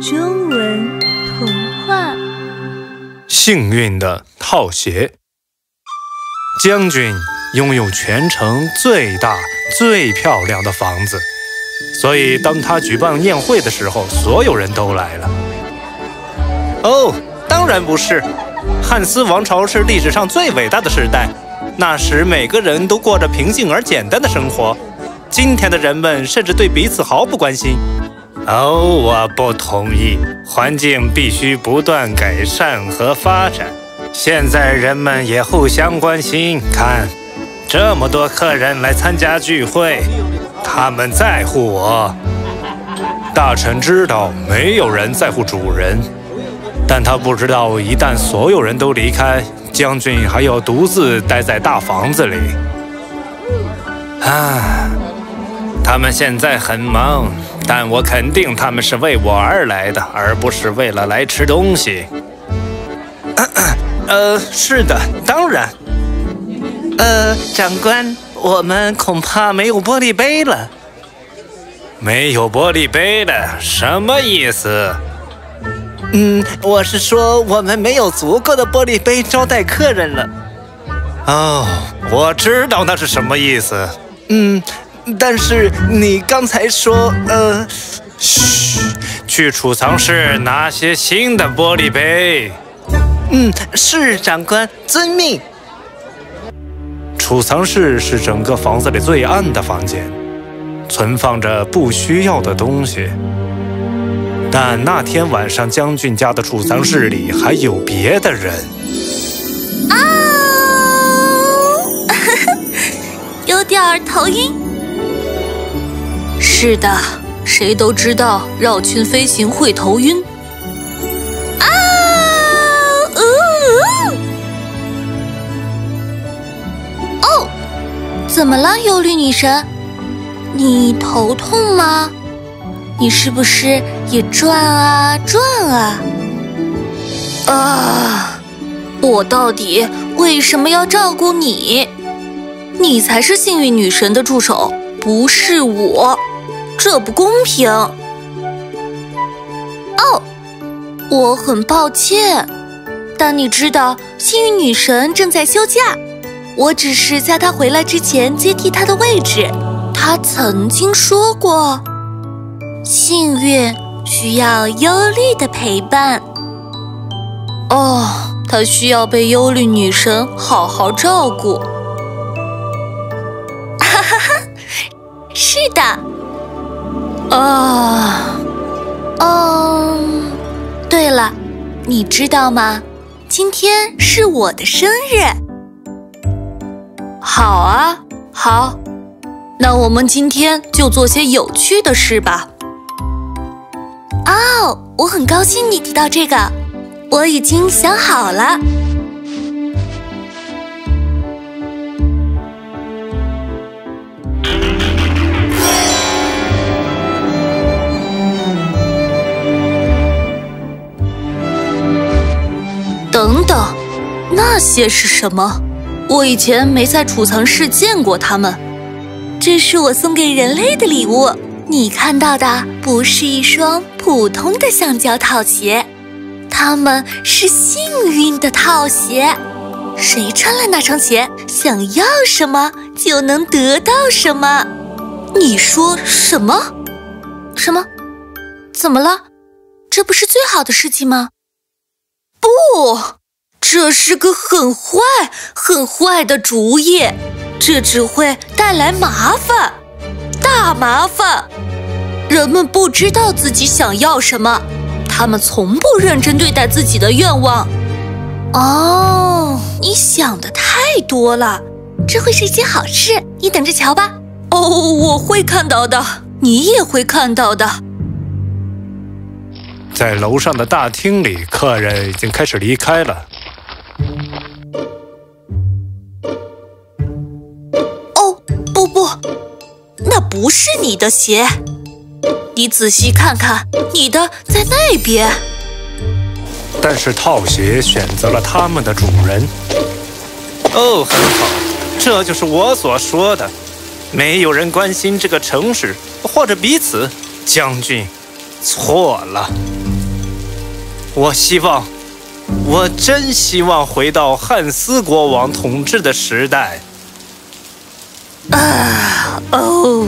中文童话。幸运的套鞋。将军拥有全城最大、最漂亮的房子，所以当他举办宴会的时候，所有人都来了。哦，当然不是，汉斯王朝是历史上最伟大的时代，那时每个人都过着平静而简单的生活。今天的人们甚至对彼此毫不关心。哦，我不同意，环境必须不断改善和发展。现在人们也互相关心，看，这么多客人来参加聚会，他们在乎我。大臣知道没有人在乎主人，但他不知道一旦所有人都离开，将军还要独自待在大房子里。啊，他们现在很忙，但我肯定他们是为我而来的，而不是为了来吃东西。呃，是的，当然。呃，长官，我们恐怕没有玻璃杯了。没有玻璃杯了，什么意思？嗯，我是说我们没有足够的玻璃杯招待客人了。哦，我知道那是什么意思。嗯，但是你刚才说，呃，嘘，去储藏室拿些新的玻璃杯。嗯，是长官，遵命。储藏室是整个房子里最暗的房间，存放着不需要的东西。但那天晚上，将军家的储藏室里还有别的人。啊，有点儿头晕。是的，谁都知道绕圈飞行会头晕。啊，哦怎么了，忧虑女神？你头痛吗？你是不是也转啊转啊？啊！我到底为什么要照顾你？你才是幸运女神的助手，不是我，这不公平。哦，我很抱歉，但你知道，幸运女神正在休假。我只是在她回来之前接替她的位置。她曾经说过：“幸运需要忧虑的陪伴。”哦，他需要被忧虑女神好好照顾。哈哈哈，是的。啊，嗯，对了，你知道吗？今天是我的生日。好啊，好，那我们今天就做些有趣的事吧。哦，我很高兴你提到这个，我已经想好了。等等，那些是什么？我以前没在储藏室见过它们，这是我送给人类的礼物。你看到的不是一双普通的橡胶套鞋，它们是幸运的套鞋。谁穿了那双鞋，想要什么就能得到什么。你说什么？什么？怎么了？这不是最好的事情吗？不。这是个很坏、很坏的主意，这只会带来麻烦，大麻烦。人们不知道自己想要什么，他们从不认真对待自己的愿望。哦，你想的太多了，这会是一件好事，你等着瞧吧。哦，我会看到的，你也会看到的。在楼上的大厅里，客人已经开始离开了。哦，不不，那不是你的鞋，你仔细看看，你的在那边。但是套鞋选择了他们的主人。哦，很好，这就是我所说的。没有人关心这个城市或者彼此。将军，错了。我希望，我真希望回到汉斯国王统治的时代。啊哦，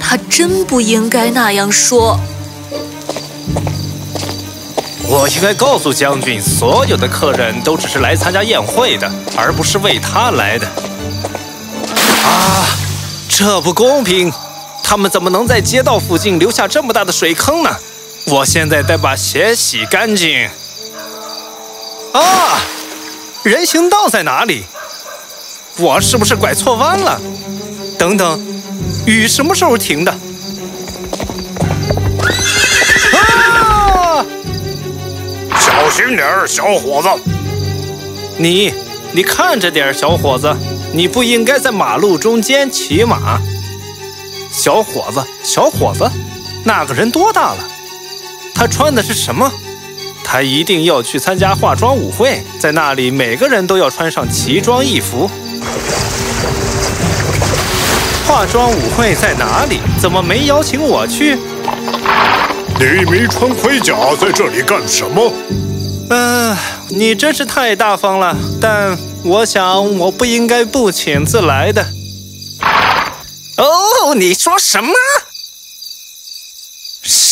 他真不应该那样说。我应该告诉将军，所有的客人都只是来参加宴会的，而不是为他来的。啊，这不公平！他们怎么能在街道附近留下这么大的水坑呢？我现在得把鞋洗干净。啊，人行道在哪里？我是不是拐错弯了？等等，雨什么时候停的？啊！小心点儿，小伙子。你，你看着点儿，小伙子，你不应该在马路中间骑马。小伙子，小伙子，那个人多大了？他穿的是什么？他一定要去参加化妆舞会，在那里每个人都要穿上奇装异服。化妆舞会在哪里？怎么没邀请我去？你没穿盔甲，在这里干什么？嗯，你真是太大方了。但我想，我不应该不请自来的。哦，你说什么？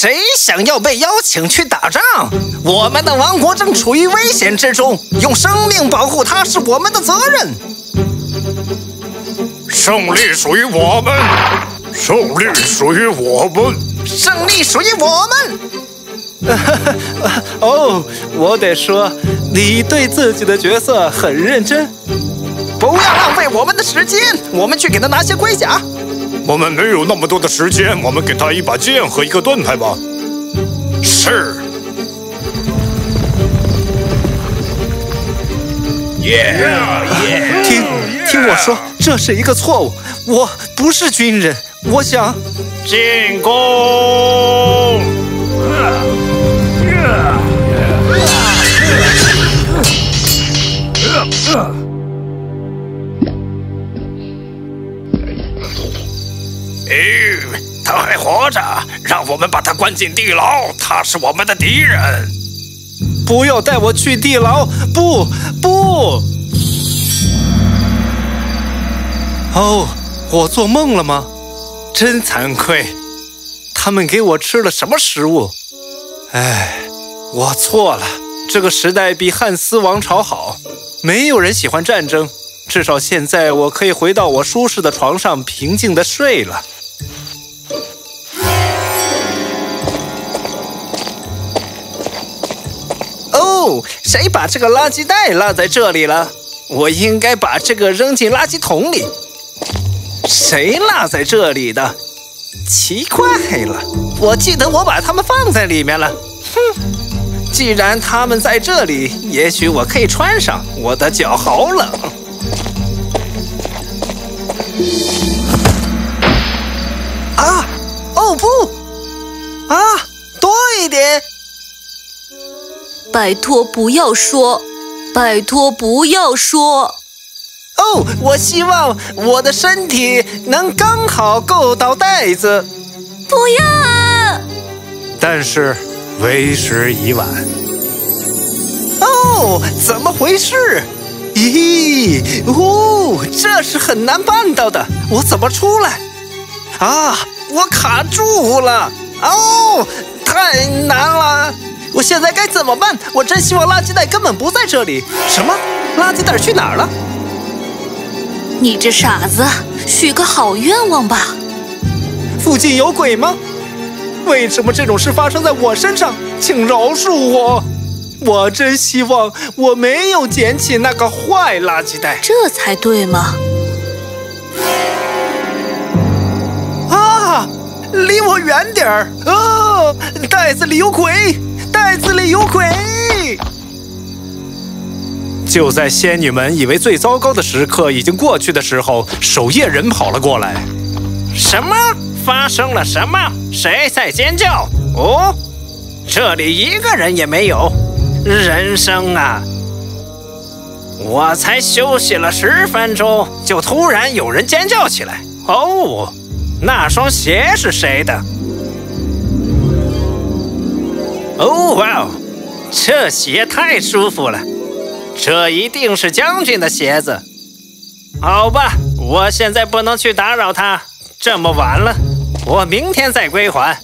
谁想要被邀请去打仗？我们的王国正处于危险之中，用生命保护它是我们的责任。胜利属于我们，胜利属于我们，胜利属于我们。哦，我得说，你对自己的角色很认真。不要浪费我们的时间，我们去给他拿些盔甲。我们没有那么多的时间，我们给他一把剑和一个盾牌吧。是。耶耶！听，听我说，这是一个错误。我不是军人，我想进攻。我们把他关进地牢。他是我们的敌人。不要带我去地牢！不不！哦，我做梦了吗？真惭愧。他们给我吃了什么食物？哎，我错了。这个时代比汉斯王朝好，没有人喜欢战争。至少现在我可以回到我舒适的床上，平静的睡了。谁把这个垃圾袋落在这里了？我应该把这个扔进垃圾桶里。谁落在这里的？奇怪了，我记得我把它们放在里面了。哼，既然它们在这里，也许我可以穿上。我的脚好冷。啊！哦不！啊，多一点。拜托不要说，拜托不要说。哦，我希望我的身体能刚好够到袋子。不要啊！但是为时已晚。哦，怎么回事？咦，哦，这是很难办到的。我怎么出来？啊，我卡住了。哦，太难了。我现在该怎么办？我真希望垃圾袋根本不在这里。什么？垃圾袋去哪儿了？你这傻子，许个好愿望吧。附近有鬼吗？为什么这种事发生在我身上？请饶恕我。我真希望我没有捡起那个坏垃圾袋。这才对嘛！啊，离我远点儿！啊，袋子里有鬼！袋子里有鬼！就在仙女们以为最糟糕的时刻已经过去的时候，守夜人跑了过来。什么？发生了什么？谁在尖叫？哦，这里一个人也没有。人生啊！我才休息了十分钟，就突然有人尖叫起来。哦，那双鞋是谁的？哦哇哦！这鞋太舒服了，这一定是将军的鞋子。好吧，我现在不能去打扰他，这么晚了，我明天再归还。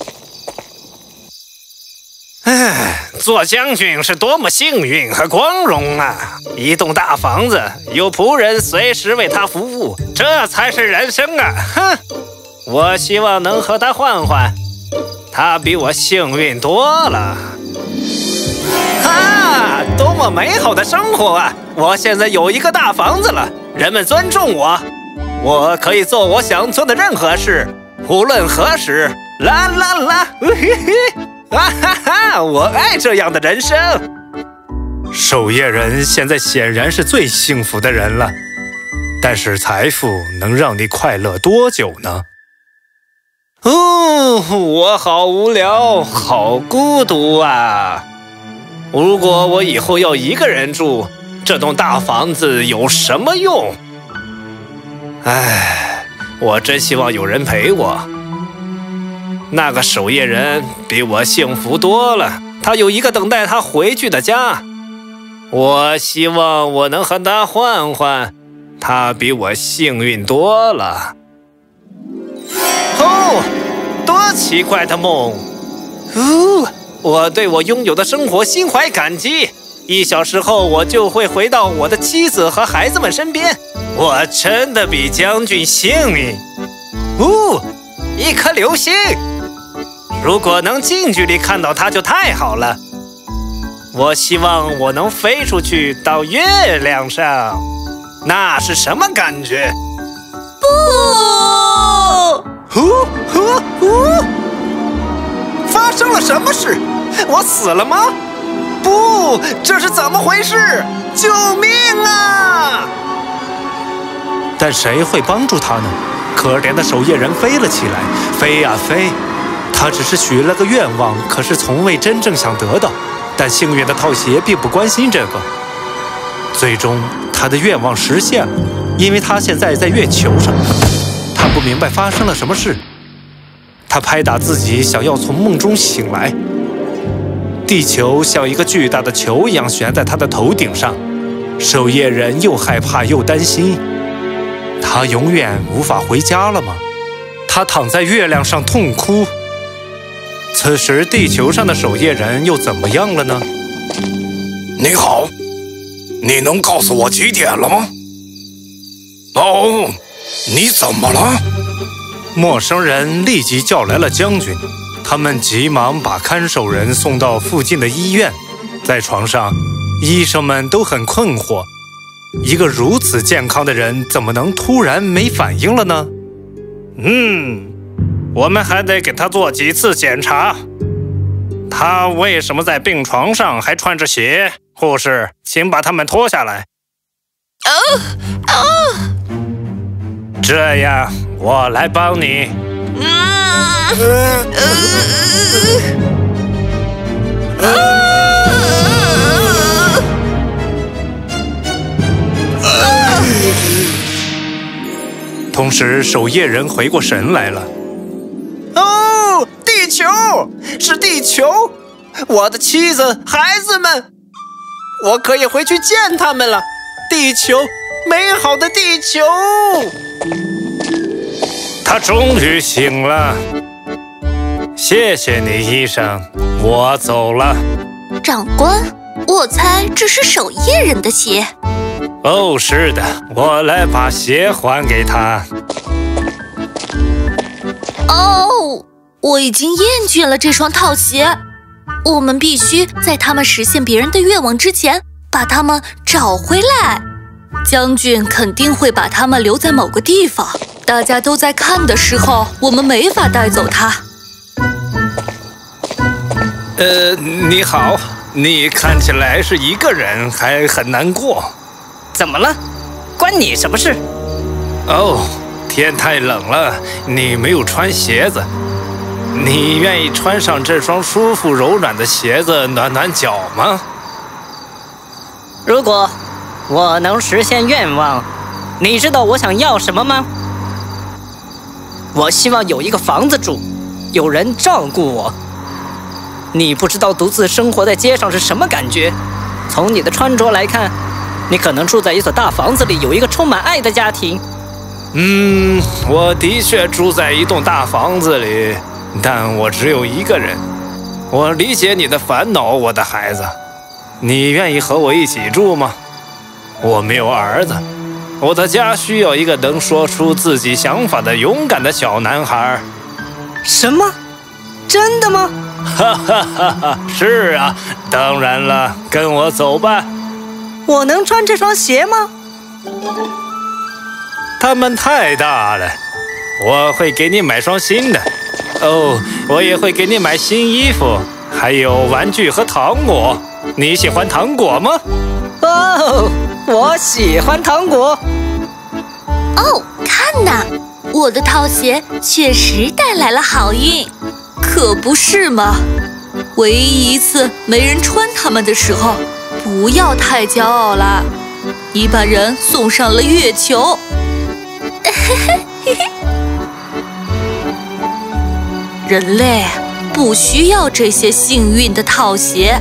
唉，做将军是多么幸运和光荣啊！一栋大房子，有仆人随时为他服务，这才是人生啊！哼，我希望能和他换换，他比我幸运多了。啊，多么美好的生活啊！我现在有一个大房子了，人们尊重我，我可以做我想做的任何事，无论何时。啦啦啦，嘿嘿。啊哈哈！我爱这样的人生。守夜人现在显然是最幸福的人了，但是财富能让你快乐多久呢？哦，我好无聊，好孤独啊！如果我以后要一个人住，这栋大房子有什么用？唉，我真希望有人陪我。那个守夜人比我幸福多了，他有一个等待他回去的家。我希望我能和他换换，他比我幸运多了。哦，多奇怪的梦！哦，我对我拥有的生活心怀感激。一小时后，我就会回到我的妻子和孩子们身边。我真的比将军幸运。哦，一颗流星。如果能近距离看到它，就太好了。我希望我能飞出去到月亮上，那是什么感觉？不！呼呼呼！发生了什么事？我死了吗？不，这是怎么回事？救命啊！但谁会帮助他呢？可怜的守夜人飞了起来，飞呀飞。他只是许了个愿望，可是从未真正想得到。但幸运的套鞋并不关心这个。最终，他的愿望实现了，因为他现在在月球上。他不明白发生了什么事。他拍打自己，想要从梦中醒来。地球像一个巨大的球一样悬在他的头顶上。守夜人又害怕又担心。他永远无法回家了吗？他躺在月亮上痛哭。此时，地球上的守夜人又怎么样了呢？你好，你能告诉我几点了吗？哦，你怎么了？陌生人立即叫来了将军，他们急忙把看守人送到附近的医院。在床上，医生们都很困惑：一个如此健康的人，怎么能突然没反应了呢？嗯。我们还得给他做几次检查。他为什么在病床上还穿着鞋？护士，请把他们脱下来。哦哦，这样我来帮你。嗯同时，守夜人回过神来了。哦，地球是地球，我的妻子、孩子们，我可以回去见他们了。地球，美好的地球。他终于醒了，谢谢你，医生。我走了。长官，我猜这是守夜人的鞋。哦，是的，我来把鞋还给他。哦。我已经厌倦了这双套鞋，我们必须在他们实现别人的愿望之前把他们找回来。将军肯定会把他们留在某个地方，大家都在看的时候，我们没法带走他。呃，你好，你看起来是一个人，还很难过。怎么了？关你什么事？哦，天太冷了，你没有穿鞋子。你愿意穿上这双舒服柔软的鞋子暖暖脚吗？如果我能实现愿望，你知道我想要什么吗？我希望有一个房子住，有人照顾我。你不知道独自生活在街上是什么感觉。从你的穿着来看，你可能住在一所大房子里，有一个充满爱的家庭。嗯，我的确住在一栋大房子里，但我只有一个人。我理解你的烦恼，我的孩子。你愿意和我一起住吗？我没有儿子，我的家需要一个能说出自己想法的勇敢的小男孩。什么？真的吗？哈哈哈哈！是啊，当然了，跟我走吧。我能穿这双鞋吗？它们太大了，我会给你买双新的。哦，我也会给你买新衣服，还有玩具和糖果。你喜欢糖果吗？哦，我喜欢糖果。哦，看呐，我的套鞋确实带来了好运。可不是吗！唯一一次没人穿它们的时候，不要太骄傲啦！你把人送上了月球。嘿嘿嘿嘿人类不需要这些幸运的套鞋，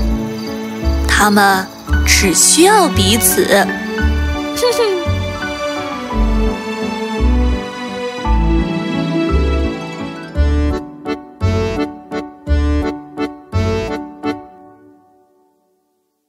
他们只需要彼此。